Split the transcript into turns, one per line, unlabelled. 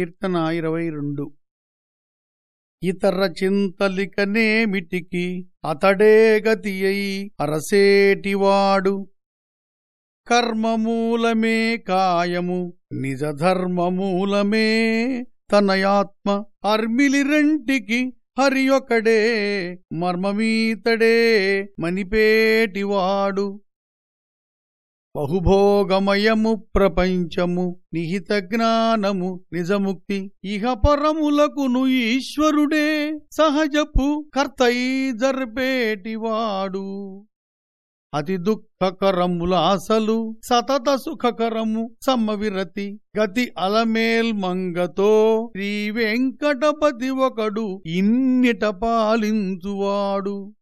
కీర్తన ఇరవై రెండు. ఇతర చింతలికనేమిటికి అతడే గతి అయి అరసేటివాడు. కర్మమూలమే కాయము నిజధర్మమూలమే తనయాత్మ. అర్మిలిరంటికి హరియొకడే మర్మమీతడే మనిపేటివాడు బహుభోగమయము ప్రపంచము నిహిత జ్ఞానము నిజముక్తి ఇహ పరములకును ఈశ్వరుడే సహజపు కర్తై జర్పేటివాడు. అతి దుఃఖకరముల అసలు సతత సుఖకరము సమ్మవిరతి గతి అలమేల్ మంగతో శ్రీ వెంకటపతి ఒకడు ఇన్నిట పాలించువాడు.